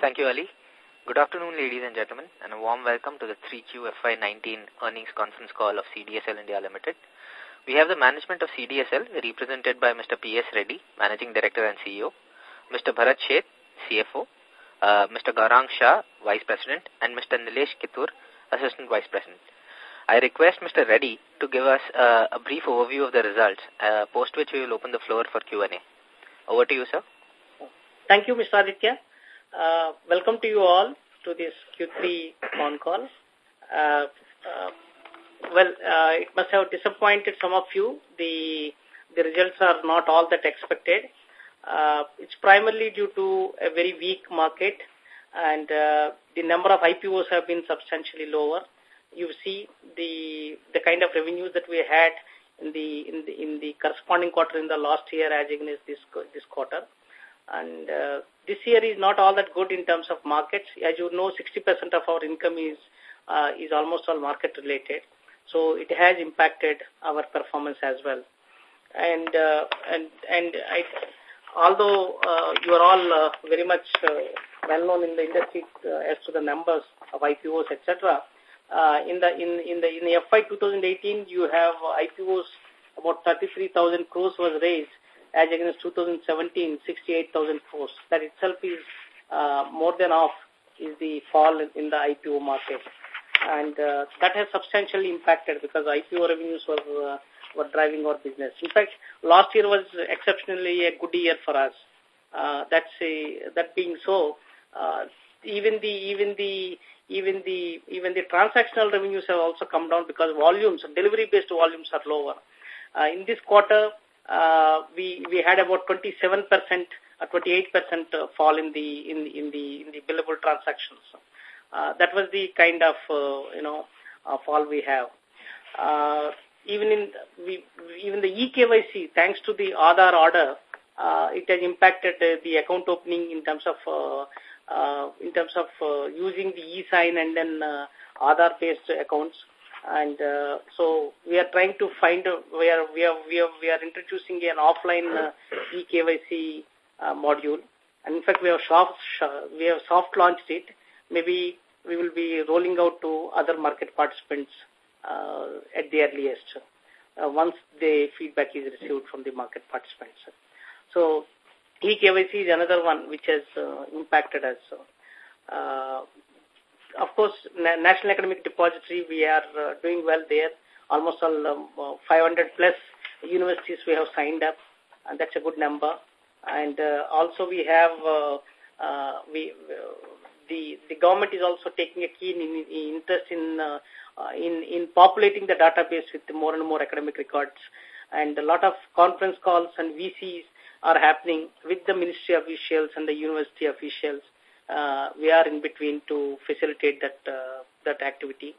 Thank you, Ali. Good afternoon, ladies and gentlemen, and a warm welcome to the 3Q FY19 earnings conference call of CDSL India Limited. We have the management of CDSL represented by Mr. P.S. Reddy, Managing Director and CEO, Mr. Bharat Sheth, CFO, uh, Mr. Gaurang Shah, Vice President, and Mr. Nilesh Kittur, Assistant Vice President. I request Mr. Reddy to give us uh, a brief overview of the results, uh, post which we will open the floor for Q&A. Over to you, sir. Thank you, Mr. Aditya. Uh, welcome to you all to this Q3 phone call. Uh, uh, well, uh, it must have disappointed some of you. The, the results are not all that expected. Uh, it's primarily due to a very weak market and uh, the number of IPOs have been substantially lower. You see the the kind of revenues that we had in the in the in the corresponding quarter in the last year as against this this quarter. And uh, this year is not all that good in terms of markets. As you know, 60% of our income is uh, is almost all market related. So it has impacted our performance as well. And uh, and and I, although uh, you are all uh, very much uh, well known in the industry uh, as to the numbers of IPOs, etc. Uh, in the in in the in the FY 2018, you have IPOs about 33,000 crores was raised as against 2017, 68,000 crores. That itself is uh, more than half is the fall in the IPO market. And uh, that has substantially impacted because IPO revenues were, uh, were driving our business. In fact, last year was exceptionally a good year for us. Uh, that's a, that being so, uh, even the even the even the even the transactional revenues have also come down because volumes, delivery based volumes are lower. Uh, in this quarter, uh, we we had about 27 percent or 28 percent uh, fall in the in in the in the billable transactions. Uh, that was the kind of uh, you know uh, fall we have. Uh, even in we even the eKYC, thanks to the Aadhaar order, uh, it has impacted uh, the account opening in terms of uh, uh, in terms of uh, using the e-sign and then uh, Aadhaar-based accounts. And uh, so we are trying to find, a, we, are, we, are, we, are, we are introducing an offline uh, eKYC uh, module. And in fact, we have, soft, we have soft launched it. Maybe we will be rolling out to other market participants uh, at the earliest uh, once the feedback is received from the market participants. So eKYC is another one which has uh, impacted us. Uh, of course, Na National Academic Depository, we are uh, doing well there. Almost all um, uh, 500 plus universities we have signed up, and that's a good number. And uh, also we have, uh, uh, we, uh, the, the government is also taking a keen in, in interest in, uh, uh, in, in populating the database with more and more academic records. And a lot of conference calls and VCs are happening with the ministry officials and the university officials uh, we are in between to facilitate that uh, that activity.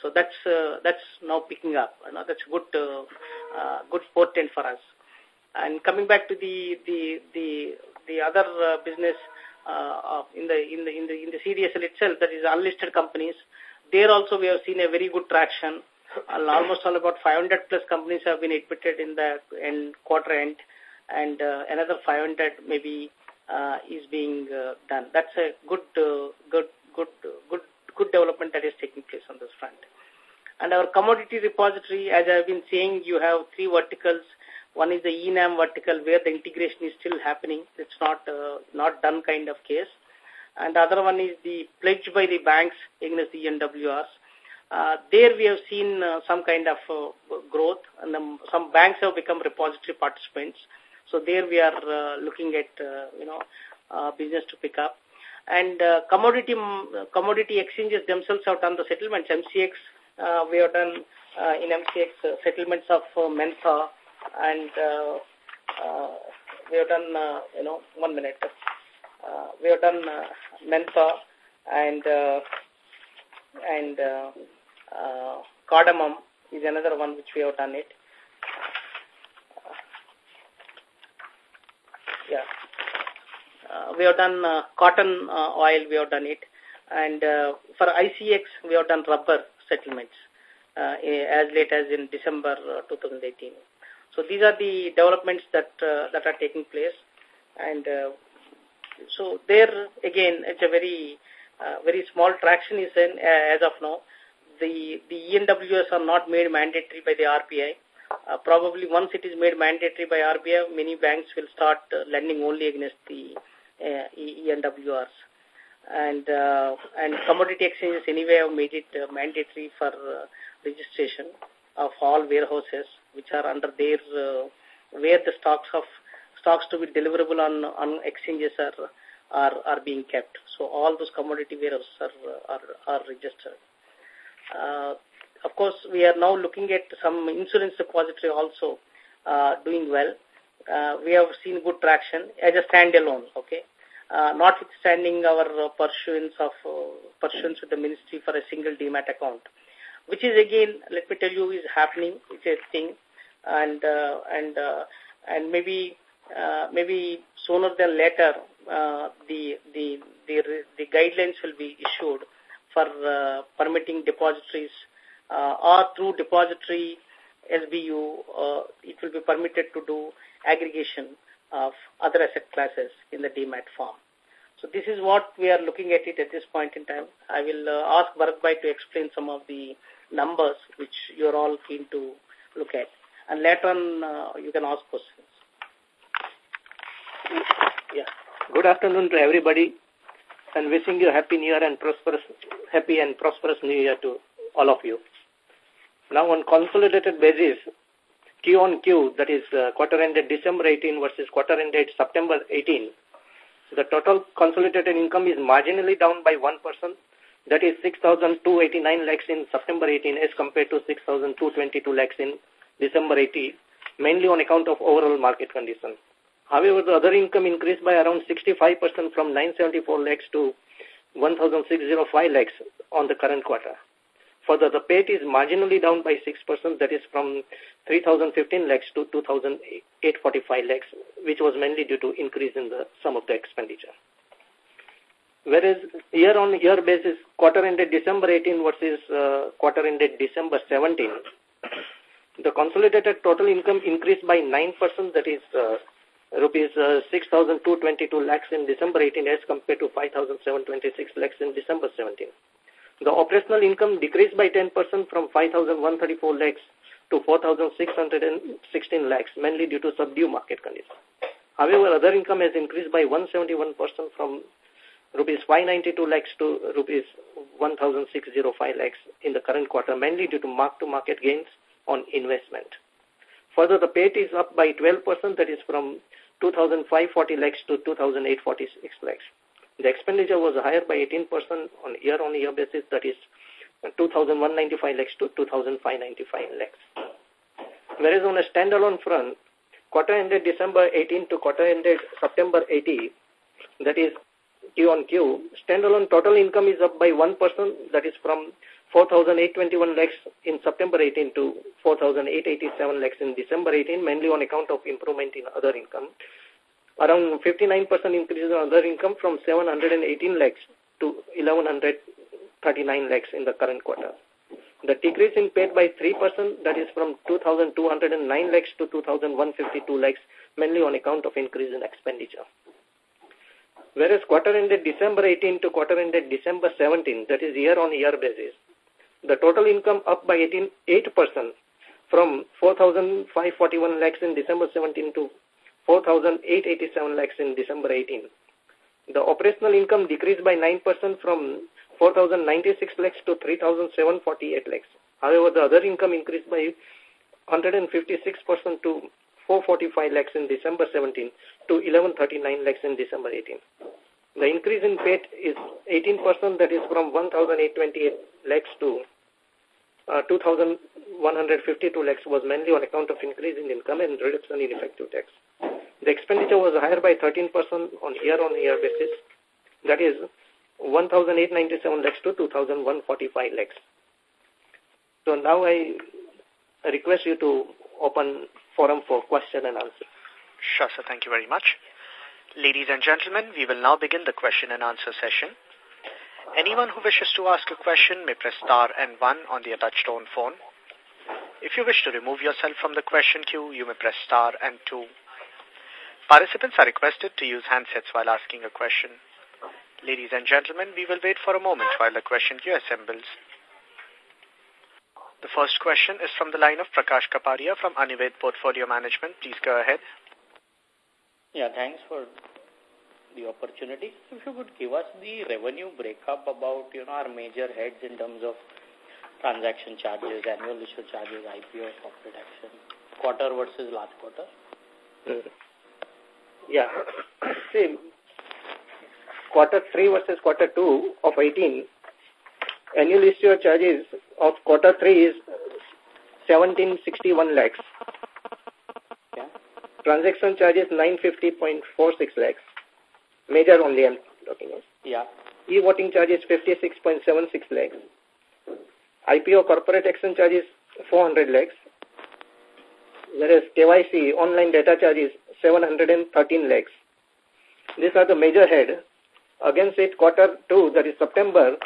So that's uh, that's now picking up. You know, that's a good uh, uh, good portent for us. And coming back to the the the the other uh, business uh, in the in the in the in the CDSL itself, that is unlisted companies. There also we have seen a very good traction. Almost all about 500 plus companies have been admitted in the in quarter end, and uh, another 500 maybe uh, is being uh, done. That's a good, uh, good, good, good, good development that is taking place on this front. And our commodity repository, as I've been saying, you have three verticals. One is the ENAM vertical where the integration is still happening. It's not uh, not done kind of case. And the other one is the pledge by the banks against the NWRs. Uh, there we have seen uh, some kind of uh, growth and um, some banks have become repository participants. So there we are uh, looking at, uh, you know, uh, business to pick up. And uh, commodity commodity exchanges themselves have done the settlements. MCX, uh, we have done uh, in MCX settlements of Mentha and we have done, you know, one minute. We have done Mentha and and cardamom is another one which we have done it. Yeah. Uh, we have done uh, cotton uh, oil, we have done it. And uh, for ICEX, we have done rubber settlements uh, as late as in December uh, 2018. So these are the developments that uh, that are taking place. And uh, so there, again, it's a very, uh, very small traction is in, uh, as of now. The, the ENWRs are not made mandatory by the RBI. Uh, probably once it is made mandatory by RBI, many banks will start uh, lending only against the uh, ENWRs. And, uh, and commodity exchanges anyway have made it uh, mandatory for uh, registration of all warehouses which are under their, uh, where the stocks of stocks to be deliverable on, on exchanges are, are, are being kept. So all those commodity warehouses are, are, are registered. Uh, of course, we are now looking at some insurance depository also uh, doing well. Uh, we have seen good traction as a standalone, okay? Uh, notwithstanding our uh, pursuance of uh, pursuance with the ministry for a single demat account, which is again, let me tell you, is happening. It's a thing, and uh, and uh, and maybe uh, maybe sooner than later, uh, the the the the guidelines will be issued for uh, permitting depositories uh, or through depository SBU, uh, it will be permitted to do aggregation of other asset classes in the demat form. So this is what we are looking at it at this point in time. I will uh, ask Bharatbhai to explain some of the numbers which you are all keen to look at. And later on, uh, you can ask questions. Yeah. Good afternoon to everybody and wishing you happy new year and prosperous, happy and prosperous new year to all of you. Now on consolidated basis, Q on Q, that is uh, quarter ended December 18 versus quarter ended September 18, the total consolidated income is marginally down by 1%. That is 6,289 lakhs in September 18 as compared to 6,222 lakhs in December 18, mainly on account of overall market conditions. However, the other income increased by around 65% from 974 lakhs to 1,605 lakhs on the current quarter. Further, the PAT is marginally down by 6%, that is from 3,015 lakhs to 2,845 lakhs, which was mainly due to increase in the sum of the expenditure. Whereas year-on-year -year basis, quarter ended December 18 versus uh, quarter ended December 17, the consolidated total income increased by 9%, that is uh, rupees uh, 6,222 lakhs in December 18 as compared to 5,726 lakhs in December 17. The operational income decreased by 10% from 5,134 lakhs to 4,616 lakhs, mainly due to subdued market conditions. However, other income has increased by 171% from rupees 592 lakhs to rupees 1,605 lakhs in the current quarter, mainly due to mark-to-market gains on investment. Further, the PAT is up by 12%, that is from 2,540 lakhs to 2,846 lakhs. The expenditure was higher by 18% on year-on-year -year basis, that is 2,195 lakhs to 2,595 lakhs. Whereas on a standalone front, quarter ended December 18 to quarter ended September 80, that is Q on Q, standalone total income is up by 1%, that is from 4,821 lakhs in September 18 to 4,887 lakhs in December 18, mainly on account of improvement in other income. Around 59% increase in other income from 718 lakhs to 1,139 lakhs in the current quarter. The decrease in PAT by 3%, that is from 2,209 lakhs to 2,152 lakhs, mainly on account of increase in expenditure. Whereas quarter ended December 18 to quarter ended December 17, that is year-on-year -year basis, the total income up by 18, 8% from 4,541 lakhs in December 17 to 4,887 lakhs in December 18. The operational income decreased by 9% from 4,096 lakhs to 3,748 lakhs. However, the other income increased by 156% to 445 lakhs in December 17 to 1139 lakhs in December 18. The increase in PAT is 18%, that is from 1,828 lakhs to uh, 2,152 lakhs was mainly on account of increase in income and reduction in effective tax. The expenditure was higher by 13% on year-on-year -year basis. That is 1,897 lakhs to 2,145 lakhs. So now I request you to open forum for question and answer. Sure, sir. Thank you very much. Ladies and gentlemen, we will now begin the question and answer session. Anyone who wishes to ask a question may press star and one on their touchtone phone. If you wish to remove yourself from the question queue, you may press star and two. Participants are requested to use handsets while asking a question. Ladies and gentlemen, we will wait for a moment while the question queue assembles. The first question is from the line of Prakash Kapadia from Anived Portfolio Management. Please go ahead. Yeah, thanks for the opportunity. If you could give us the revenue breakup about, you know, our major heads in terms of transaction charges, annual issue charges, IPO, corporate action, quarter versus last quarter? Uh, Yeah. See, quarter 3 versus quarter 2 of 18, annual issue charges of quarter 3 is 1761 lakhs. Yeah. Transaction charges 950.46 lakhs. Major only I'm talking about. Yeah. E-voting charges 56.76 lakhs. IPO corporate action charges 400 lakhs. Whereas KYC online data charges 713 lakhs. These are the major head. Against it, quarter 2, that is September,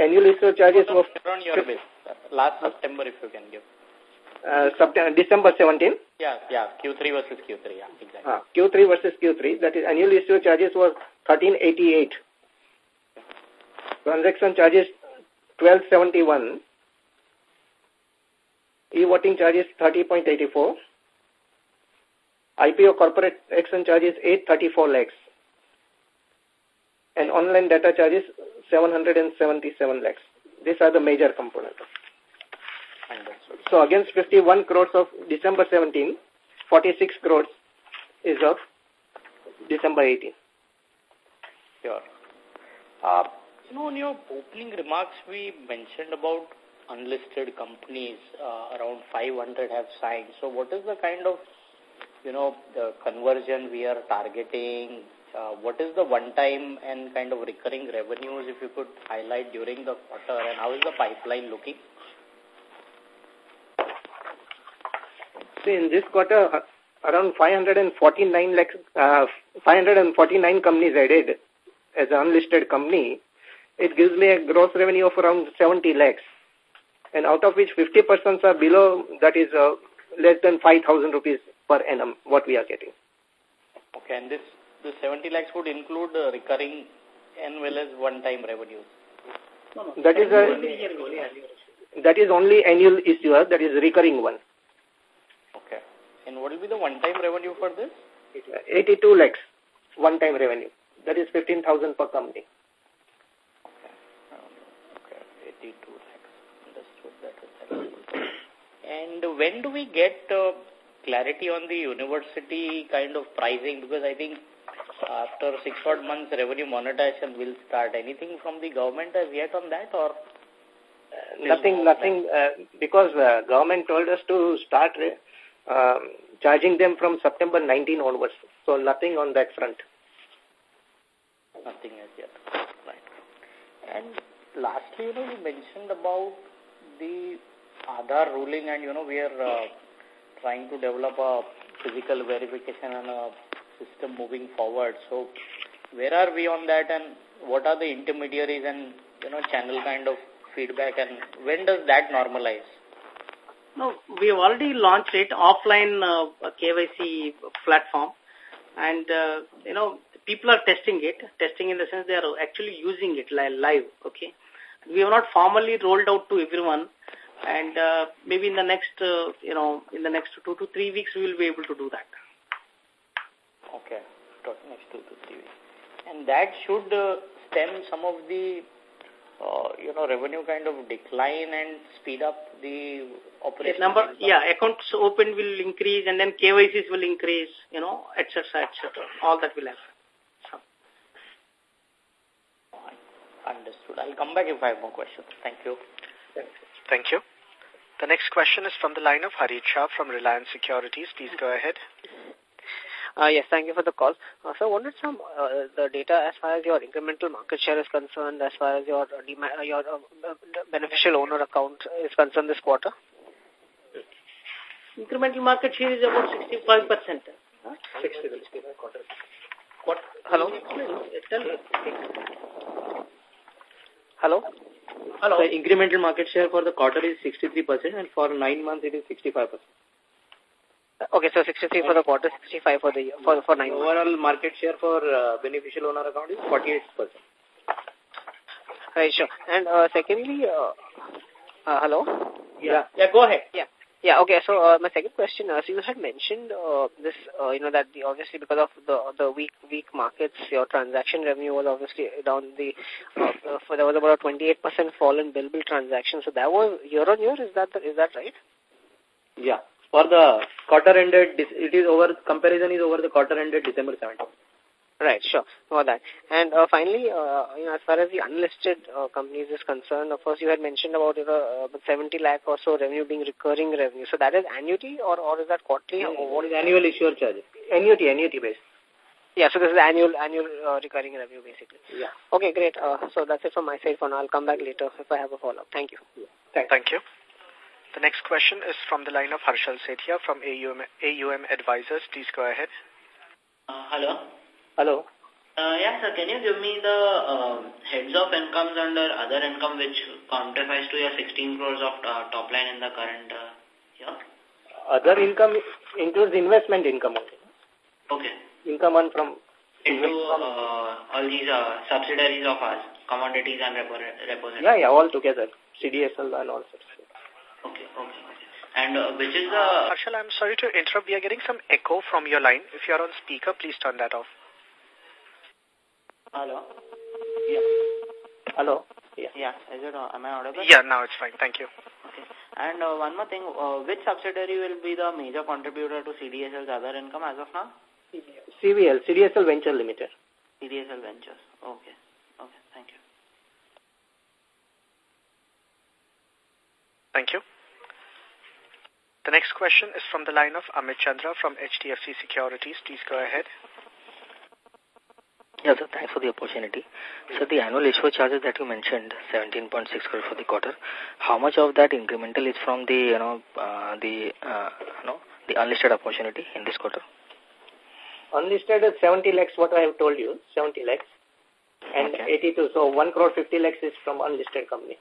annual issue charges were... On your. Last September, if you can give. Uh, September, December 17? Yeah, yeah, Q3 versus Q3, yeah, exactly. Uh, Q3 versus Q3, that is annual issue charges was 1388. Transaction charges 1271. E-voting charges 30.84. IPO corporate action charges 834 lakhs. And online data charges 777 lakhs. These are the major components. So against 51 crores of December 17, 46 crores is of December 18. Sure. Uh, you know, in your opening remarks, we mentioned about unlisted companies, uh, around 500 have signed. So what is the kind of, you know, the conversion we are targeting? Uh, what is the one-time and kind of recurring revenues, if you could highlight during the quarter, and how is the pipeline looking? See, in this quarter, uh, around 549 lakhs, uh, 549 companies added as an unlisted company. It gives me a gross revenue of around 70 lakhs. And out of which 50% are below, that is uh, less than 5,000 rupees per annum, what we are getting. Okay, and this the 70 lakhs would include uh, recurring and well as one-time revenues. No, no. That is a, that is only annual issuer, that is recurring one. Okay. And what will be the one-time revenue for this? 82 lakhs, one-time revenue. That is 15,000 per company. Okay. okay. 82 lakhs. Understood. That is And when do we get uh, clarity on the university kind of pricing? Because I think after six odd months revenue monetization will start. Anything from the government as yet on that or? Uh, nothing, nothing, uh, because uh, government told us to start uh, charging them from September 19 onwards. So nothing on that front. Nothing as yet. Right. And lastly, you know, you mentioned about the Aadhaar ruling and, you know, we are uh, trying to develop a physical verification and a system moving forward. So where are we on that and what are the intermediaries and, you know, channel kind of feedback and when does that normalize? No, we have already launched it offline uh, KYC platform and, uh, you know, people are testing it, testing in the sense they are actually using it live, okay. We have not formally rolled out to everyone and uh, maybe in the next, uh, you know, in the next two to three weeks we will be able to do that. Okay, next two to three weeks. And that should uh, stem some of the, uh, you know, revenue kind of decline and speed up the operation. number, yeah, accounts open will increase and then KYCs will increase, you know, etc., etc. All that will happen. So. Understood. I'll come back if I have more questions. Thank you. Thank you. The next question is from the line of Harit Shah from Reliance Securities. Please go ahead. Uh, yes, thank you for the call. Uh, so I wanted some uh, the data as far as your incremental market share is concerned, as far as your uh, your uh, beneficial owner account is concerned this quarter. Incremental market share is about 65 percent. Huh? 60, quarter. What? Hello. Hello. Hello. So incremental market share for the quarter is 63% and for nine months it is 65%. Okay, so 63 for the quarter, 65 for the year, for, for nine Overall market share for uh, beneficial owner account is 48%. Right, sure. And uh, secondly, uh, uh, hello? Yeah. Yeah, go ahead. Yeah. Yeah, okay. So uh, my second question, uh, you had mentioned uh, this, uh, you know, that the, obviously because of the the weak weak markets, your transaction revenue was obviously down. The uh, uh, for there was about a 28% fall in billable transactions. So that was year on year. Is that the, is that right? Yeah. For the quarter ended, it is over, comparison is over the quarter ended December 17. Right, sure. For that. And uh, finally, uh, you know, as far as the unlisted uh, companies is concerned, of course, you had mentioned about you know, uh, 70 lakh or so revenue being recurring revenue. So that is annuity or, or is that quarterly? Yeah, or what is annual issuer charge? Annuity, annuity based. Yeah, so this is annual annual uh, recurring revenue basically. Yeah. Okay, great. Uh, so that's it from my side for now. I'll come back later if I have a follow-up. Thank you. Yeah. Thank, Thank you. The next question is from the line of Harshal Sethia from AUM, AUM Advisors. Please go ahead. Uh, hello. Hello. Uh, yeah, sir, can you give me the uh, heads of incomes under other income which quantifies to your 16 crores of uh, top line in the current uh, year? Other income includes investment income only. Okay. Income on from into uh, all these uh, subsidiaries of us, commodities and repo repositories. Yeah, yeah, all together. CDSL and all sorts. Okay, okay, okay. And uh, which is the... Uh, Harshal, I'm sorry to interrupt. We are getting some echo from your line. If you're on speaker, please turn that off. Hello? Yeah. Hello? Yeah. Yeah. Is it, uh, am I audible? Yeah, now it's fine. Thank you. Okay. And uh, one more thing, uh, which subsidiary will be the major contributor to CDSL's other income as of now? CVL, CDSL Venture Limited. CDSL Ventures. Okay. Okay. Thank you. Thank you. The next question is from the line of Amit Chandra from HDFC Securities. Please go ahead. Yes, sir. Thanks for the opportunity. So the annual issue charges that you mentioned, 17.6 crore for the quarter, how much of that incremental is from the, you know, uh, the, uh, you know, the unlisted opportunity in this quarter? Unlisted is 70 lakhs, what I have told you, 70 lakhs. And okay. 82, so 1 crore 50 lakhs is from unlisted company.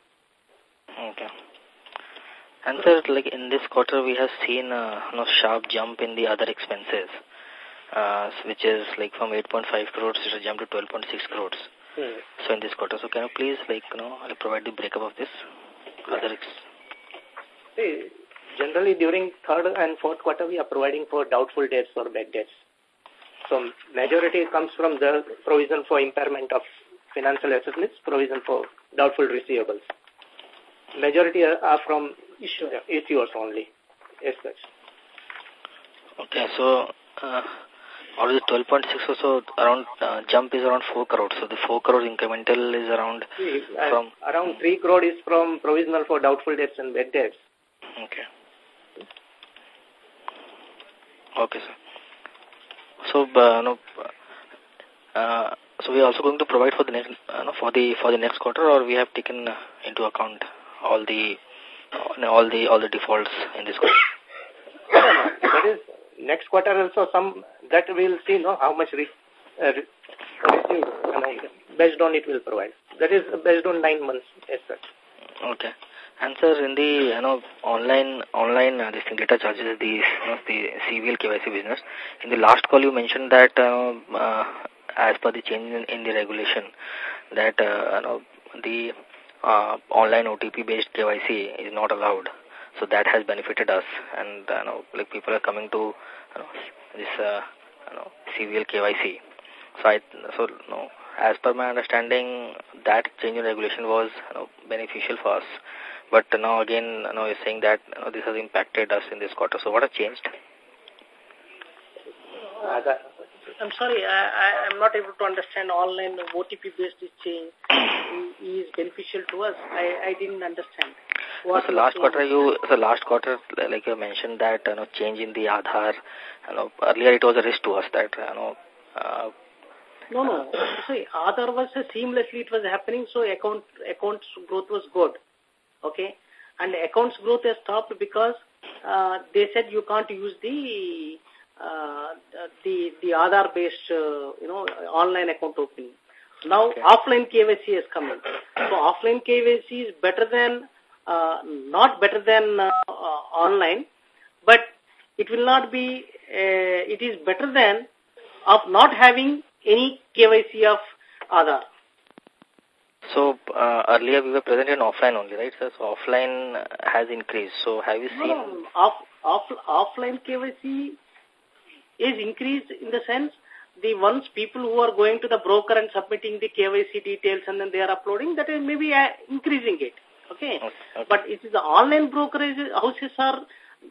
Okay. And sir, like in this quarter, we have seen a you know, sharp jump in the other expenses, uh, which is like from 8.5 crores, it has jumped to 12.6 crores. Hmm. So in this quarter, so can you please like you know provide the breakup of this other ex See, generally during third and fourth quarter, we are providing for doubtful debts or bad debts. So majority comes from the provision for impairment of financial assets, provision for doubtful receivables. Majority are, are from issue, issuers only, as such. Okay, so uh, out of the 12.6 or so, around uh, jump is around 4 crores. So the 4 crore incremental is around See, uh, from... Around 3 crore is from provisional for doubtful debts and bad debts. Okay. Okay, sir. So, uh, no, uh, so we are also going to provide for the next, uh, no, for the for the next quarter, or we have taken uh, into account all the uh, all the all the defaults in this quarter. that is next quarter also some that we'll see no how much re, uh, re, and based on it will provide. That is based on nine months as such. Okay. And sir, in the you know online online uh, this data charges the you know, the CVL KYC business. In the last call, you mentioned that uh, uh, as per the change in, in the regulation, that uh, you know the uh, online OTP based KYC is not allowed. So that has benefited us, and you know like people are coming to you know, this uh, you know CVL KYC. So I so you know, as per my understanding, that change in regulation was you know, beneficial for us. But now again, you know, you're saying that you know, this has impacted us in this quarter. So what has changed? I'm sorry, I, I, I'm not able to understand online OTP-based change is beneficial to us. I, I didn't understand. What so last quarter, you the last quarter, like you mentioned that you know change in the Aadhaar. You know, earlier it was a risk to us that you know. Uh, no, no. See, Aadhaar was uh, seamlessly it was happening, so account accounts growth was good. Okay, and accounts growth has stopped because uh, they said you can't use the uh, the the Aadhaar based uh, you know online account opening. Now okay. offline KYC is coming. So offline KYC is better than uh, not better than uh, uh, online, but it will not be, uh, it is better than of not having any KYC of Aadhaar. So uh, earlier we were present in offline only, right? So, so offline has increased. So have you seen? No, no, off, off, offline KYC is increased in the sense the ones people who are going to the broker and submitting the KYC details and then they are uploading, that is maybe uh, increasing it. Okay? Okay, okay. But it is the online brokerage houses are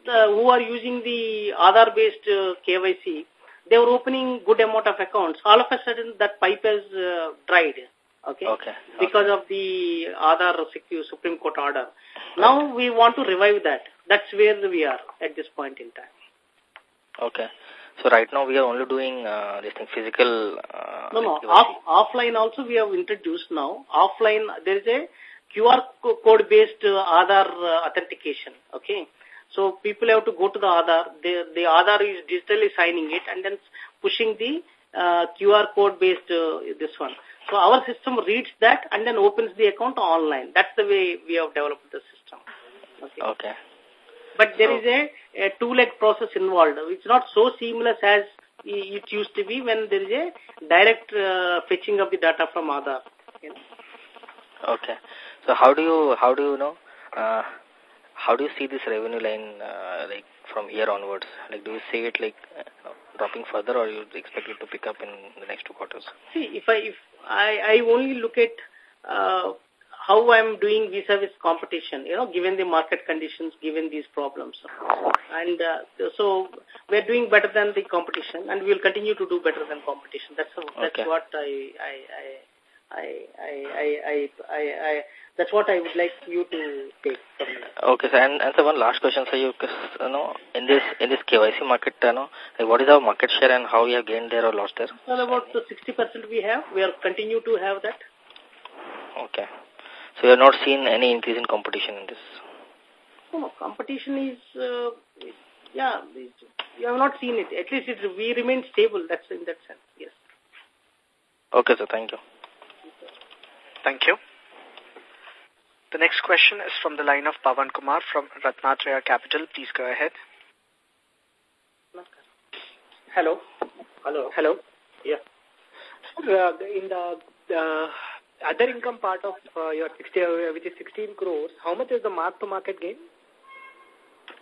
the, who are using the Aadhaar-based uh, KYC. They were opening good amount of accounts. All of a sudden, that pipe has uh, dried. Okay? Okay. Because of the Aadhaar Supreme Court order. Now we want to revive that. That's where we are at this point in time. Okay. So right now we are only doing uh, this thing physical. Uh, No, no. Off, offline also we have introduced now. Offline, there is a QR code based uh, Aadhaar uh, authentication. Okay. So people have to go to the Aadhaar. The, the Aadhaar is digitally signing it and then pushing the uh, QR code based uh, this one. So our system reads that and then opens the account online. That's the way we have developed the system. Okay. Okay. But there is a, a two-leg process involved. It's not so seamless as it used to be when there is a direct uh, fetching of the data from Aadhaar. You know. Okay. So how do you how do you know uh, how do you see this revenue line uh, like from here onwards? Like do you see it like uh, dropping further, or you expect it to pick up in the next two quarters? See, if I if I, I only look at uh, how I'm doing vis-a-vis competition, you know, given the market conditions, given these problems. And uh, so we're doing better than the competition and we'll continue to do better than competition. That's, that's Okay. what I, I, I, I, I, I, I, I, that's what I would like you to take from me. Okay, sir. And, and so one last question, sir. You, you know, in this in this KYC market, you know, like what is our market share and how we have gained there or lost there? Well, about the 60% we have, we are continue to have that. Okay. So you have not seen any increase in competition in this. No, no, competition is, uh, yeah, you have not seen it. At least it, we remain stable. That's in that sense. Yes. Okay, sir. Thank you. Thank you. The next question is from the line of Pavan Kumar from Ratnatraya Capital. Please go ahead. Hello. Hello. Hello. Yeah. Uh, in the uh, other income part of uh, your 60, uh, which is 16 crores, how much is the mark-to-market gain?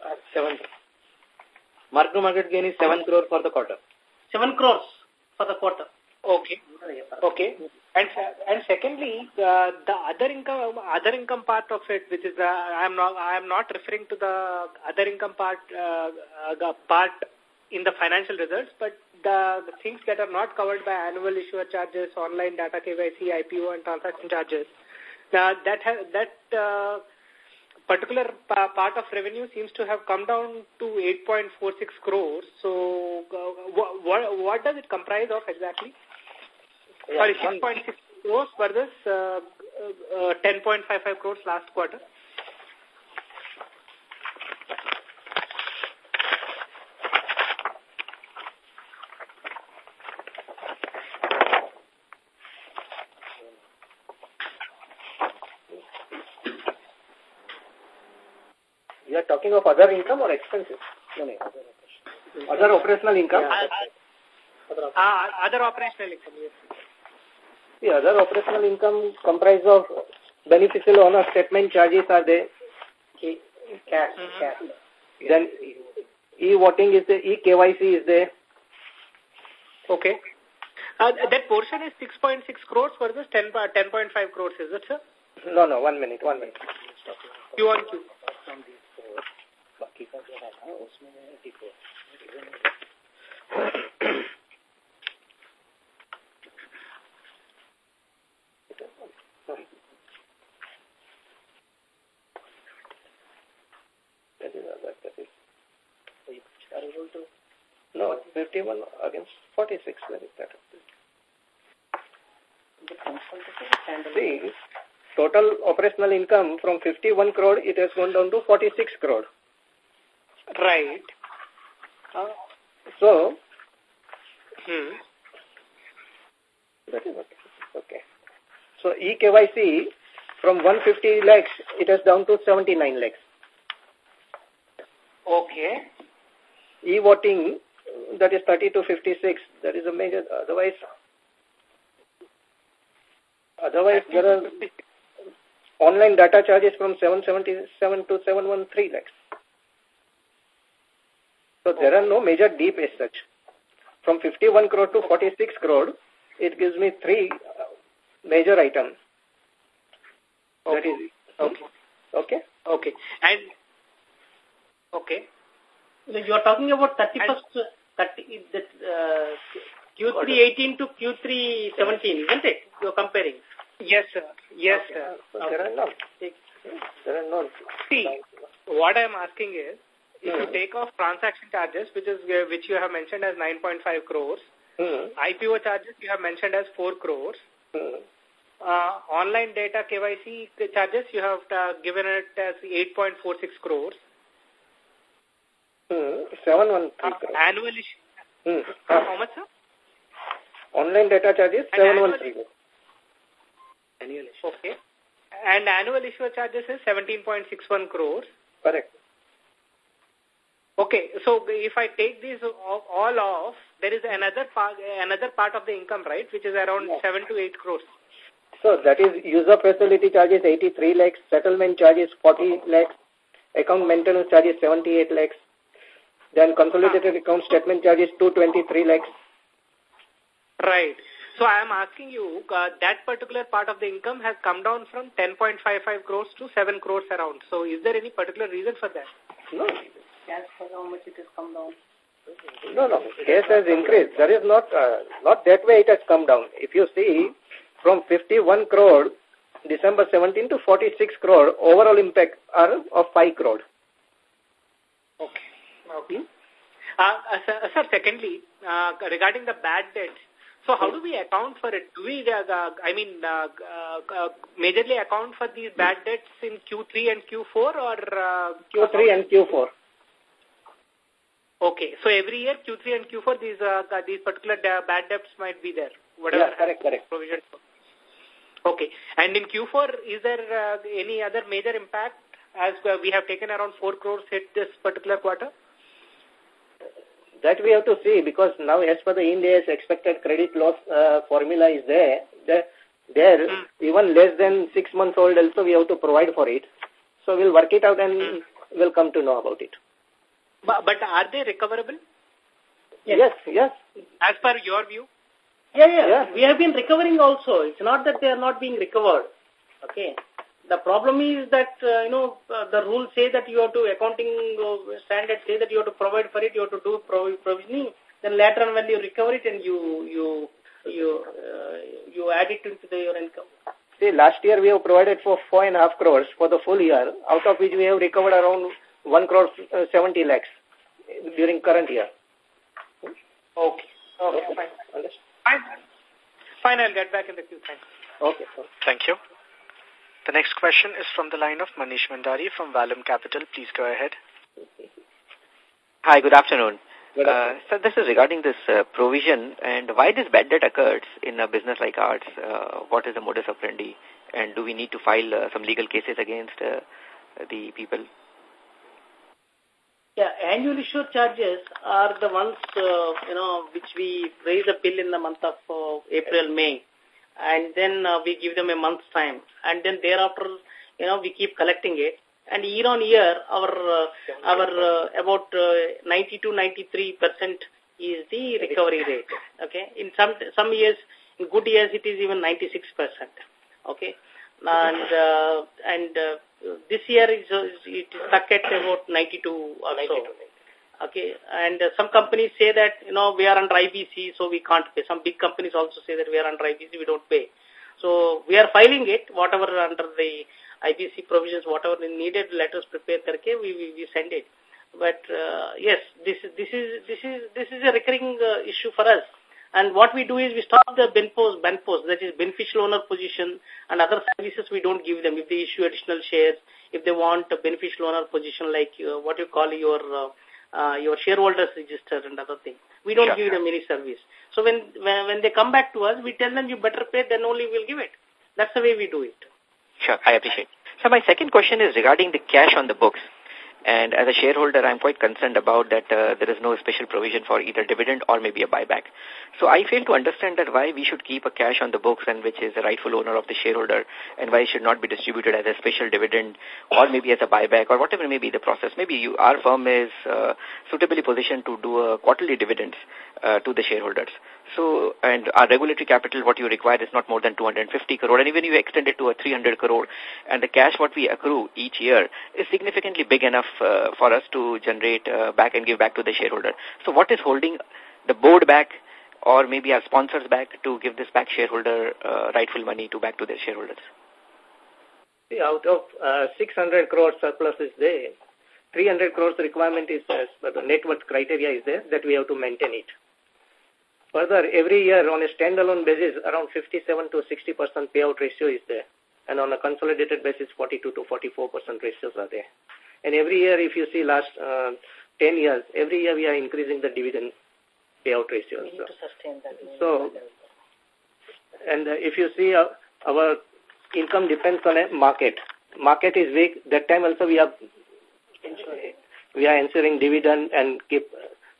Uh, seven. Mark to market gain is seven crore for the quarter. 7 crores for the quarter. Okay. Okay. And and secondly, uh, the other income other income part of it, which is the I am not I am not referring to the other income part uh, uh, the part in the financial results, but the, the things that are not covered by annual issuer charges, online data KYC, IPO, and transaction charges. Now that ha that uh, particular pa part of revenue seems to have come down to 8.46 crores. So, uh, what, what does it comprise of exactly? Sorry, 6.6 crores versus uh, uh, uh, 10.55 crores last quarter. You are talking of other income or expenses? No, no. Other operational income? Uh, other operational income, yes. The other operational income comprise of beneficial owner statement charges are there. Cash, cash. Then e-voting is there, e-KYC is there. Okay. Uh, that portion is 6.6 crores versus 10, uh, 10.5 crores, is it, sir? No, no, one minute, one minute. Q on Q. 51 against 46, where is that? See, total operational income from 51 crore, it has gone down to 46 crore. Right. Uh, so, Hmm. that is okay. okay. So, eKYC from 150 lakhs, it has down to 79 lakhs. Okay. e-voting, that is 30 to 56. That is a major, otherwise, otherwise there are online data charges from 777 to 713 lakhs. So there are no major deep as such. From 51 crore to 46 crore, it gives me three uh, major items. Okay. That is, okay. Okay. Okay. And, okay. You are talking about 31st, 30, that, uh, Q3 18 to Q3 17, isn't it? You are comparing. Yes, sir. Yes, okay. sir. So there are none. There are none. See, what I am asking is, if you Hmm. take off transaction charges, which is uh, which you have mentioned as 9.5 crores, Hmm. IPO charges you have mentioned as 4 crores, Hmm. uh, online data KYC charges you have uh, given it as 8.46 crores, Hmm. 713 uh, crore. annual issue, Hmm. uh, how much sir? Online data charges And 713 crore. Annual issue. Okay. And annual issue charges is 17.61 crores. Correct. Okay, so if I take these all all off, there is another part, another part of the income, right, which is around 7 to 8 crores. So that is user facility charges 83 lakhs, settlement charges 40 lakhs, account maintenance charges 78 lakhs, then consolidated account statement charges 223 lakhs. Right. So I am asking you, uh, that particular part of the income has come down from 10.55 crores to 7 crores around. So is there any particular reason for that? No, Cash for how much it has come down. no, no. Case has increased. There is not, uh, not that way it has come down. If you see from 51 crore December 17 to 46 crore, overall impact are of 5 crore. Okay. Okay. Uh, uh, sir, uh, sir, secondly, uh, regarding the bad debt, so how do we account for it? Do we, uh, uh, I mean, uh, uh, uh, majorly account for these bad debts in Q3 and Q4 or? Uh, Q3 and Q4. Okay, so every year Q3 and Q4 these uh, these particular bad debts might be there. Whatever Yeah, correct, correct. provision. Okay, and in Q4 is there uh, any other major impact as uh, we have taken around 4 crores hit this particular quarter? That we have to see because now as per the Ind AS expected credit loss uh, formula is there, there, there Hmm. even less than six months old also we have to provide for it. So we'll work it out and Hmm. we'll come to know about it. But, but are they recoverable Yes, yes. as per your view? Yeah, yeah, Yeah. We have been recovering also. It's not that they are not being recovered. Okay. The problem is that, uh, you know, uh, the rules say that you have to, accounting uh, standards say that you have to provide for it, you have to do prov provisioning. Then later on when you recover it and you, you, you, uh, you add it into the, your income. See, last year we have provided for four and a half crores for the full year, out of which we have recovered around one crore uh, 70 lakhs during current year. Okay. Okay, fine. Understand? Fine. Fine, I'll get back in the queue. Thanks. Okay. okay. Thank you. The next question is from the line of Manish Mandari from Valum Capital. Please go ahead. Hi, good afternoon. Good Uh, so this is regarding this uh, provision and why this bad debt occurs in a business like ours. Uh, what is the modus operandi? And do we need to file uh, some legal cases against uh, the people? Yeah, annual issue charges are the ones, uh, you know, which we raise a bill in the month of uh, April, May. And then uh, we give them a month's time. And then thereafter, you know, we keep collecting it. And year on year, our, uh, our uh, about uh, 90 to 93 percent is the recovery rate. Okay. In some, some years, in good years, it is even 96 percent. Okay. And, uh, and uh, this year is, uh, it is stuck at about 92 or so. Okay, and uh, some companies say that, you know, we are under IBC, so we can't pay. Some big companies also say that we are under IBC, we don't pay. So we are filing it, whatever under the IBC provisions, whatever is needed, let us prepare karke, we, we, we send it. But uh, yes, this, is this, is, this, is, this is a recurring uh, issue for us. And what we do is we stop the BENPOS, BENPOS, that is beneficial owner position and other services we don't give them. If they issue additional shares, if they want a beneficial owner position like uh, what you call your uh, your shareholders register and other things. We don't Sure, give sure. them any service. So when, when when they come back to us, we tell them you better pay, then only we'll give it. That's the way we do it. Sure, I appreciate. So my second question is regarding the cash on the books. And as a shareholder, I'm quite concerned about that uh, there is no special provision for either dividend or maybe a buyback. So I fail to understand that why we should keep a cash on the books and which is the rightful owner of the shareholder and why it should not be distributed as a special dividend or maybe as a buyback or whatever may be the process. Maybe you, our firm is uh, suitably positioned to do a quarterly dividends uh, to the shareholders. So, and our regulatory capital, what you require is not more than 250 crore. And even if you extend it to a 300 crore, and the cash what we accrue each year is significantly big enough uh, for us to generate uh, back and give back to the shareholder. So what is holding the board back or maybe our sponsors back to give this back shareholder uh, rightful money to back to their shareholders? See, out of uh, 600 crore surplus is there, 300 crores requirement is the net worth criteria is there that we have to maintain it. Further, every year on a standalone basis, around 57 to 60% payout ratio is there. And on a consolidated basis, 42 to 44% ratios are there. And every year, if you see last uh, 10 years, every year we are increasing the dividend payout ratio. We need to sustain that. So, and uh, if you see uh, our income depends on a market. Market is weak. That time also we are we are ensuring dividend and keep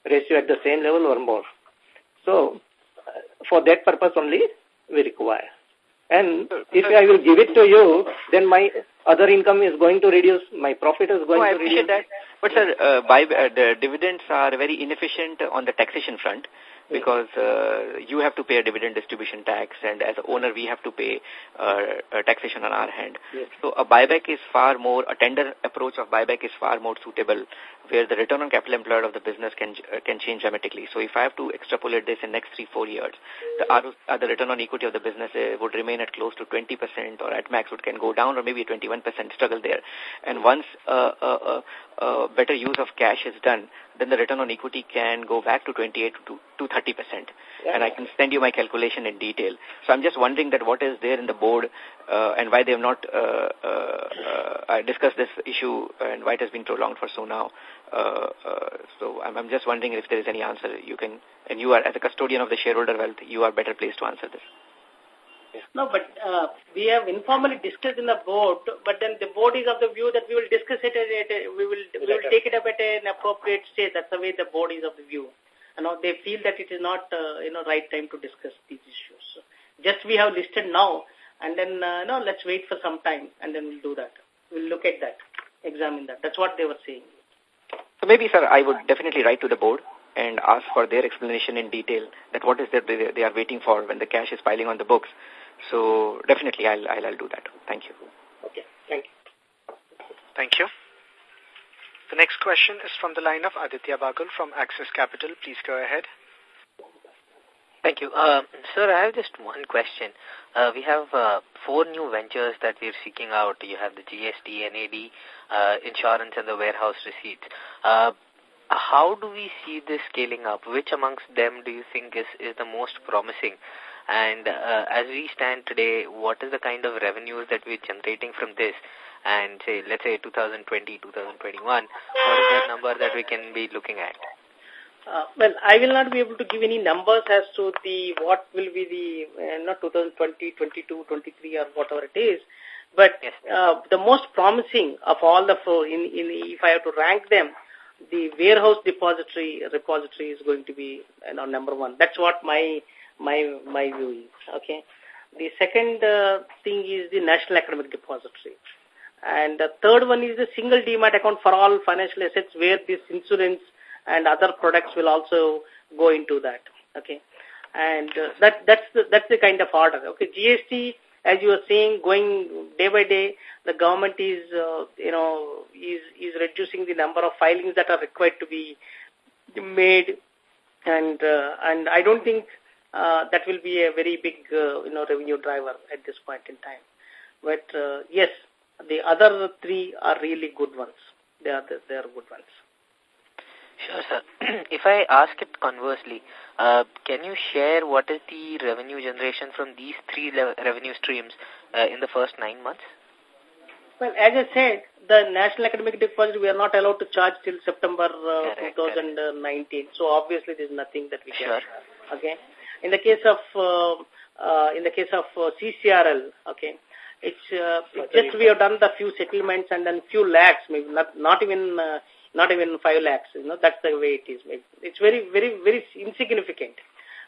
ratio at the same level or more. So, uh, for that purpose only, we require. And if I will give it to you, then my other income is going to reduce, my profit is going to I appreciate reduce. that. But sir, uh, buy, uh, the dividends are very inefficient on the taxation front because uh, you have to pay a dividend distribution tax and as an owner we have to pay uh, taxation on our hand. Yes. So a buyback is far more, a tender approach of buyback is far more suitable where the return on capital employed of the business can uh, can change dramatically. So if I have to extrapolate this in next three, four years, the, uh, the return on equity of the business uh, would remain at close to 20% or at max it can go down or maybe 21% struggle there. And once uh, uh, uh, uh, better use of cash is done, then the return on equity can go back to 28 to, to 30%. Yeah. And I can send you my calculation in detail. So I'm just wondering that what is there in the board uh, and why they have not uh, uh, uh, discussed this issue and why it has been prolonged for so now. Uh, uh, so I'm, I'm just wondering if there is any answer you can, and you are, as a custodian of the shareholder wealth, you are better placed to answer this. No, but uh, we have informally discussed in the board, but then the board is of the view that we will discuss it, at, at, we will we will take it up at an appropriate stage. That's the way the board is of the view. You know, they feel that it is not, uh, you know, right time to discuss these issues. So just we have listed now, and then, uh, no, let's wait for some time, and then we'll do that. We'll look at that, examine that. That's what they were saying. So maybe, sir, I would definitely write to the board and ask for their explanation in detail that what is that they, they are waiting for when the cash is piling on the books. So definitely I'll, I'll, I'll do that. Thank you. Okay, thank you. Thank you. The next question is from the line of Aditya Bagul from Axis Capital. Please go ahead. Thank you. Uh, sir, I have just one question. Uh, we have uh, four new ventures that we're seeking out. You have the GST, NAD, uh, insurance, and the warehouse receipts. Uh, how do we see this scaling up? Which amongst them do you think is, is the most promising? And uh, as we stand today, what is the kind of revenues that we're generating from this? And say, let's say 2020, 2021, what is the number that we can be looking at? Uh, well, I will not be able to give any numbers as to the what will be the uh, not 2020, 22, 23 or whatever it is. But uh, the most promising of all the four, in, in if I have to rank them, the warehouse depository repository is going to be you know, number one. That's what my my my view is. Okay. The second uh, thing is the National Academic Depository. And the third one is the single demat account for all financial assets where this insurance and other products will also go into that. Okay. And uh, that, that's the, that's the kind of order. Okay. GST, as you are saying, going day by day, the government is, uh, you know, is, is reducing the number of filings that are required to be made. And, uh, and I don't think that will be a very big, you know, revenue driver at this point in time. But, yes, the other three are really good ones. They are, they are good ones. Sure, sir. if I ask it conversely, uh, can you share what is the revenue generation from these three revenue streams uh, in the first nine months? Well, as I said, the National Academic Depository, we are not allowed to charge till September uh, correct, 2019. So obviously, there is nothing that we sure. can. Okay. In the case of uh, uh, in the case of uh, CCRL, okay, it's, uh, it's just we have done the few settlements and then few lakhs, maybe not, not even, uh, not even five lakhs, you know, that's the way it is. It's very, very, very insignificant.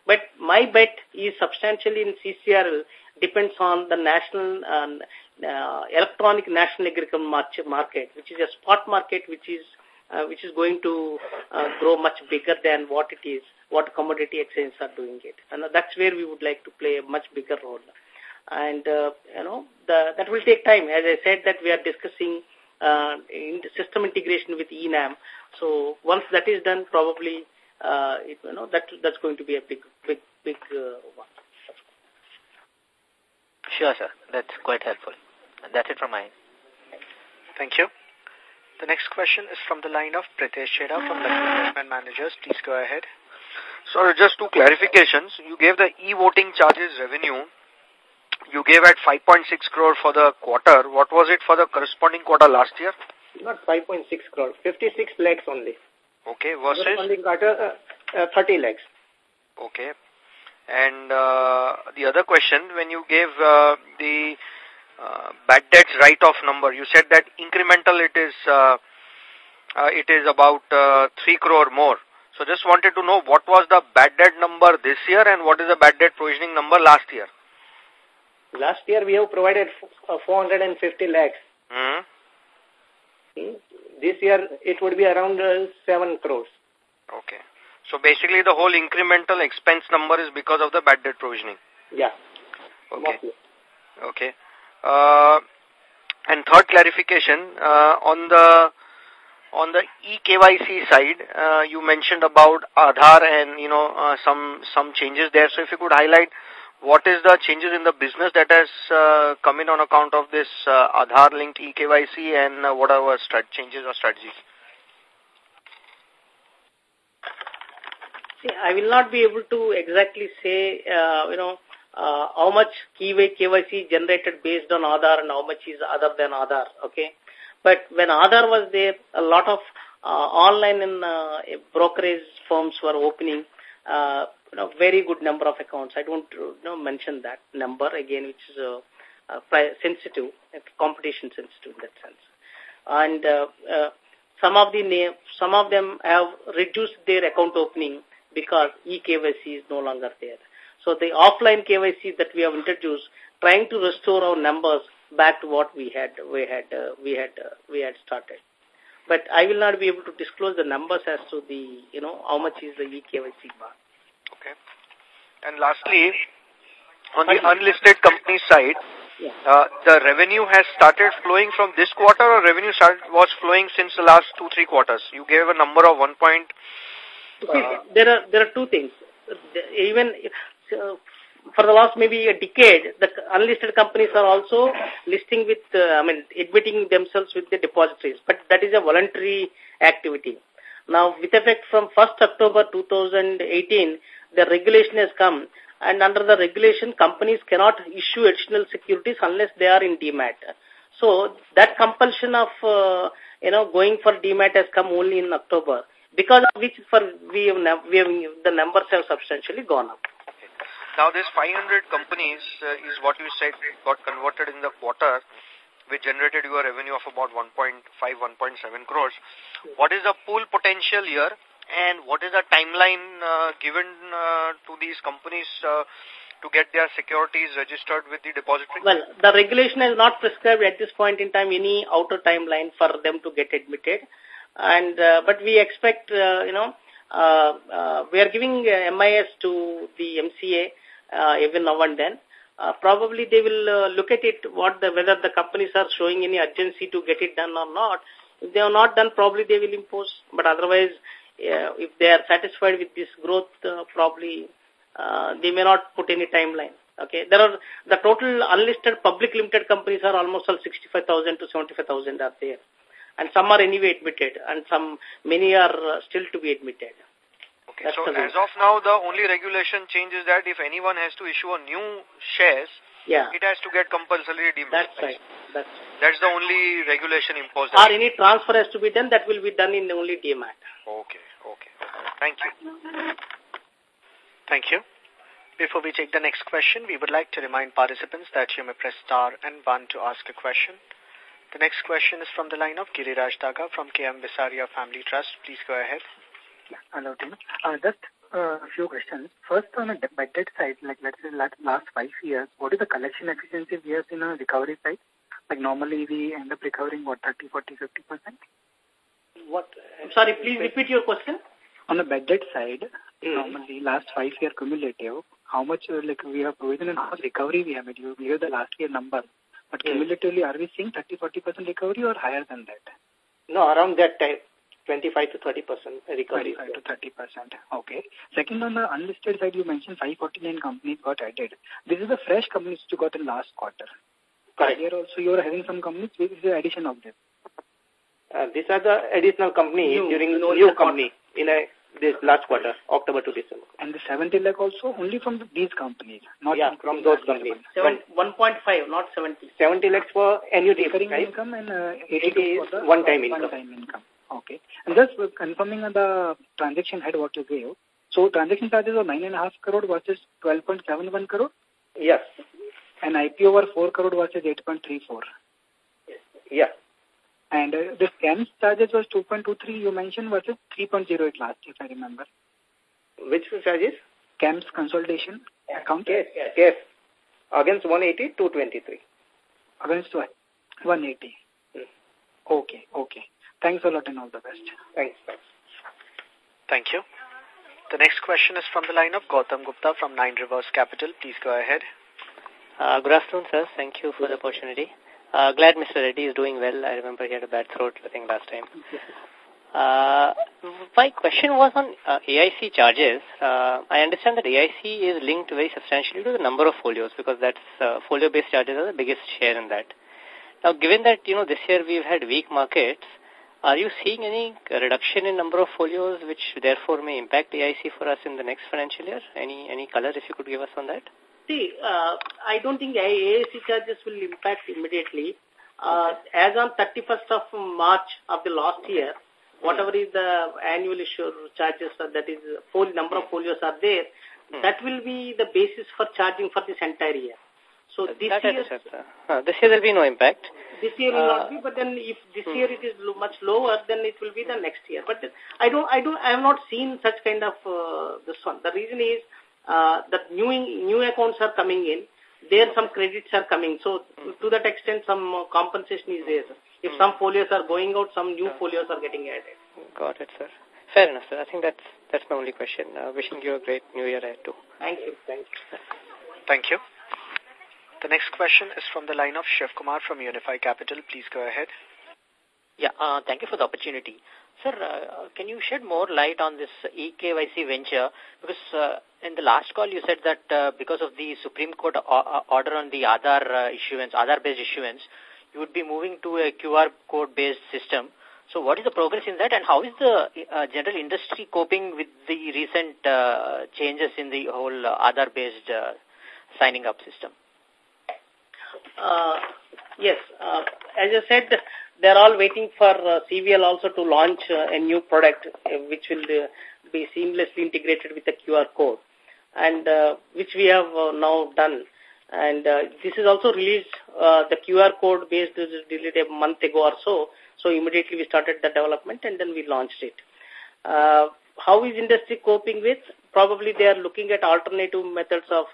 But my bet is substantially in CCRL depends on the national, uh, uh, electronic national agricultural market, which is a spot market which is, uh, which is going to uh, grow much bigger than what it is, what commodity exchanges are doing it. And that's where we would like to play a much bigger role and uh, you know the, that will take time. As I said, that we are discussing uh, in system integration with eNAM. So once that is done, probably uh, it, you know that that's going to be a big, big, big uh, one. Sure, sir. That's quite helpful. And that's it from my end. Thank you. The next question is from the line of Pritesh Chheda from the Investment Managers. Please go ahead. Sorry, just two clarifications. You gave the e-voting charges revenue you gave at 5.6 crore for the quarter. What was it for the corresponding quarter last year? Not 5.6 crore, 56 lakhs only. Okay, versus? Corresponding quarter, uh, uh, 30 lakhs. Okay. And uh, the other question, when you gave uh, the uh, bad debts write-off number, you said that incremental it is uh, uh, it is about uh, 3 crore more. So just wanted to know what was the bad debt number this year and what is the bad debt provisioning number last year? Last year we have provided uh, 450 lakhs. Mm. This year it would be around uh, 7 crores. Okay. So basically the whole incremental expense number is because of the bad debt provisioning? Yeah. Okay. Mostly. Okay. Uh, and third clarification, uh, on the on the eKYC side, uh, you mentioned about Aadhaar and, you know, uh, some, some changes there. So if you could highlight what is the changes in the business that has uh, come in on account of this uh, Aadhaar-linked eKYC and uh, what are our changes or strategies? See, I will not be able to exactly say, you know, how much keyway KYC generated based on Aadhaar and how much is other than Aadhaar, okay? But when Aadhaar was there, a lot of online and brokerage firms were opening you know, very good number of accounts. I don't you know, mention that number again, which is uh, uh, sensitive, competition sensitive in that sense. And uh, uh, some of the name, some of them have reduced their account opening because eKYC is no longer there. So the offline KYC that we have introduced, trying to restore our numbers back to what we had, we had, uh, we had, uh, we had started. But I will not be able to disclose the numbers as to the, you know, how much is the eKYC bar. Okay. And lastly, on the unlisted company side, uh, the revenue has started flowing from this quarter or revenue start, was flowing since the last two, three quarters? You gave a number of one point. Uh, there are there are two things. Even uh, for the last maybe a decade, the unlisted companies are also listing with, uh, I mean, admitting themselves with the depositories. But that is a voluntary activity. Now, with effect from 1st October 2018, the regulation has come and under the regulation, companies cannot issue additional securities unless they are in demat. So that compulsion of, uh, you know, going for demat has come only in October, because of which for we have, we have the numbers have substantially gone up. Now, this 500 companies uh, is what you said got converted in the quarter, which generated your revenue of about 1.5, 1.7 crores. What is the pool potential here? And what is the timeline uh, given uh, to these companies uh, to get their securities registered with the depository? Well, the regulation has not prescribed at this point in time any outer timeline for them to get admitted. And uh, But we expect, uh, you know, uh, uh, we are giving uh, MIS to the MCA uh, even now and then. Uh, probably they will uh, look at it, what the, whether the companies are showing any urgency to get it done or not. If they are not done, probably they will impose. But otherwise, uh, if they are satisfied with this growth, uh, probably uh, they may not put any timeline. Okay, there are the total unlisted public limited companies are almost all 65,000 to 75,000 are there, and some are anyway admitted, and some many are uh, still to be admitted. Okay, That's so as of now, the only regulation change is that if anyone has to issue a new shares, yeah. it has to get compulsory That's right. That's, That's the only regulation imposed. Or any transfer has to be done, that will be done in the only demat. Okay, okay. Thank you. Thank you. Before we take the next question, we would like to remind participants that you may press star and one to ask a question. The next question is from the line of Giriraj Daga from KM Visaria Family Trust. Please go ahead. Hello, team. Uh, just a few questions. First, on the bad debt side, like let's say last five years, what is the collection efficiency we have seen on recovery side? Like normally we end up recovering what 30, 40, 50 percent. What? I'm sorry. Please repeat your question. On the bad debt side, mm. normally last five year cumulative, how much like we have provision and how much recovery we have made? You gave the last year number, but cumulatively, are we seeing 30, 40 percent recovery or higher than that? No, around that time. 25 to 30 percent recovery. 25 to 30 percent. Okay. Second, on the unlisted side, you mentioned 549 companies got added. This is the fresh companies you got in last quarter. Correct. Here also you are having some companies. This is the addition of them. Uh, these are the additional companies new, during new, new company in a this last quarter, October to December. And the 70 lakh also only from the, these companies, not yeah, from those companies. 1.5, not 70. 70 lakhs for annuity recurring income and uh, 80 is one-time income. One-time income. Okay. And just confirming on the transaction head what you gave. So transaction charges are 9.5 crore versus 12.71 crore? Yes. And IPO over 4 crore versus 8.34? Yes. Yeah. And uh, the CAMS charges was 2.23 you mentioned versus 3.08 last if I remember. Which charges? CAMS consolidation account? Yes, yes, yes. Against 180, 223. Against what? 180. Hmm. Okay, okay. Thanks a lot and all the best. Thanks, thanks. Thank you. The next question is from the line of Gautam Gupta from Nine Rivers Capital. Please go ahead. Uh, good afternoon, sir. Thank you for the opportunity. Uh, glad Mr. Reddy is doing well. I remember he had a bad throat, I think, last time. Uh, my question was on uh, AIC charges. Uh, I understand that AIC is linked very substantially to the number of folios because that's uh, folio-based charges are the biggest share in that. Now, given that, you know, this year we've had weak markets, are you seeing any reduction in number of folios which therefore may impact AIC for us in the next financial year? Any any color if you could give us on that? See, uh, I don't think AIC charges will impact immediately. Uh, as on 31st of March of the last year, whatever is the annual issue charges, that is, full number of folios are there, hmm. that will be the basis for charging for this entire year. So this that year, uh, this year there will be no impact. This year will not be, but then if this hmm. year it is much lower, then it will be the next year. But I don't, I don't, I have not seen such kind of uh, this one. The reason is uh, that new, new accounts are coming in, there some credits are coming. So to that extent, some uh, compensation is there. If mm. some folios are going out, some new folios are getting added. Got it, sir. Fair enough, sir. I think that's that's my only question. Uh, wishing you a great new year ahead too. Thank you. Thank you. Thank you. The next question is from the line of Shiv Kumar from Unifi Capital. Please go ahead. Yeah, uh, thank you for the opportunity. Sir, uh, can you shed more light on this eKYC venture? Because uh, in the last call you said that uh, because of the Supreme Court uh, order on the Aadhaar uh, issuance, Aadhaar-based issuance, you would be moving to a QR code-based system. So what is the progress in that and how is the uh, general industry coping with the recent uh, changes in the whole uh, Aadhaar-based uh, signing up system? Uh, yes, uh, as I said, they're all waiting for uh, CVL also to launch uh, a new product uh, which will uh, be seamlessly integrated with the QR code and uh, which we have uh, now done. And this is also released, the QR code based is released a month ago or so. So immediately we started the development and then we launched it. How is industry coping with? Probably they are looking at alternative methods of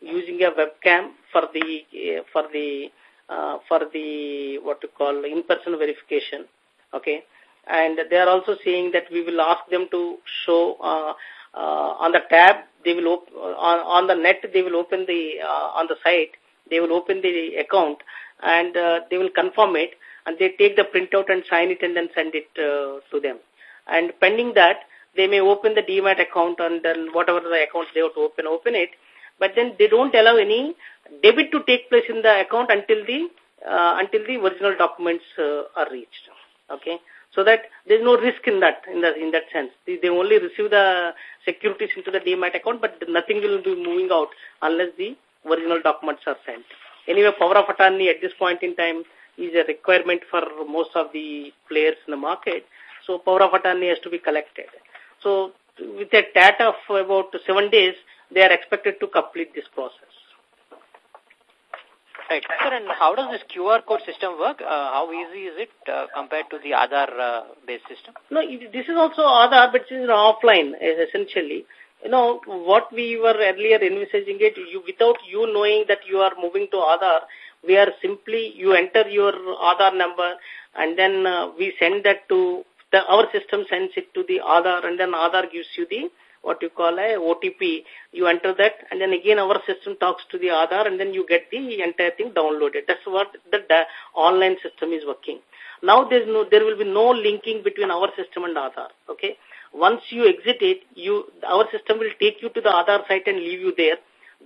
using a webcam for the, for the uh, for the what to call in-person verification. Okay, and they are also saying that we will ask them to show uh, uh, on the tab they will op on on the net they will open the on the site they will open the account and they will confirm it and they take the printout and sign it and then send it uh, to them. And pending that, they may open the demat account and then whatever the accounts they have to open, open it. But then they don't allow any debit to take place in the account until the uh, until the original documents uh, are reached. Okay, so that there's no risk in that in that in that sense. They, they only receive the securities into the demat account, but nothing will be moving out unless the original documents are sent. Anyway, power of attorney at this point in time is a requirement for most of the players in the market. So power of attorney has to be collected. So with a TAT of about seven days, they are expected to complete this process. Right. Sir, and how does this QR code system work? Uh, how easy is it uh, compared to the Aadhaar-based uh, system? No, this is also Aadhaar, but it is offline, essentially. You know, what we were earlier envisaging it, you, without you knowing that you are moving to Aadhaar, we are simply, you enter your Aadhaar number and then uh, we send that to, the, our system sends it to the Aadhaar and then Aadhaar gives you the what you call a OTP. You enter that and then again our system talks to the Aadhaar and then you get the entire thing downloaded. That's what the, online system is working. Now there's no, there will be no linking between our system and Aadhaar. Okay. Once you exit it, you, our system will take you to the Aadhaar site and leave you there.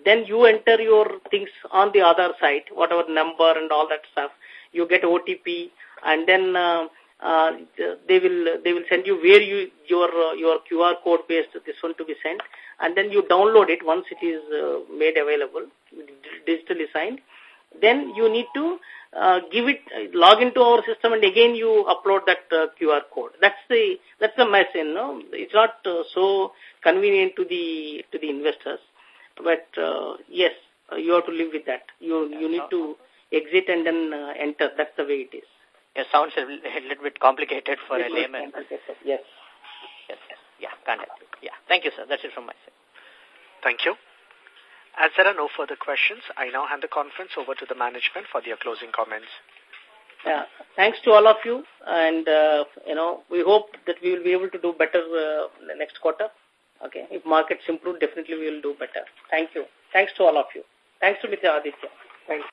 Then you enter your things on the Aadhaar site, whatever number and all that stuff. You get OTP and then uh, uh, they will they will send you where you your uh, your QR code based this one to be sent, and then you download it once it is uh, made available, digitally signed. Then you need to uh, give it log into our system, and again you upload that uh, QR code. That's the that's the mess, you know. It's not uh, so convenient to the to the investors, but uh, yes, uh, you have to live with that. You you need to exit and then uh, enter. That's the way it is. It sounds a little bit complicated for a layman. Yes. Yes, Yeah, can't help it. Yeah. Thank you, sir. That's it from my side. Thank you. As there are no further questions, I now hand the conference over to the management for their closing comments. Yeah, thanks to all of you, and uh, you know we hope that we will be able to do better uh, next quarter. Okay, if markets improve, definitely we will do better. Thank you. Thanks to all of you. Thanks to Mr. Aditya.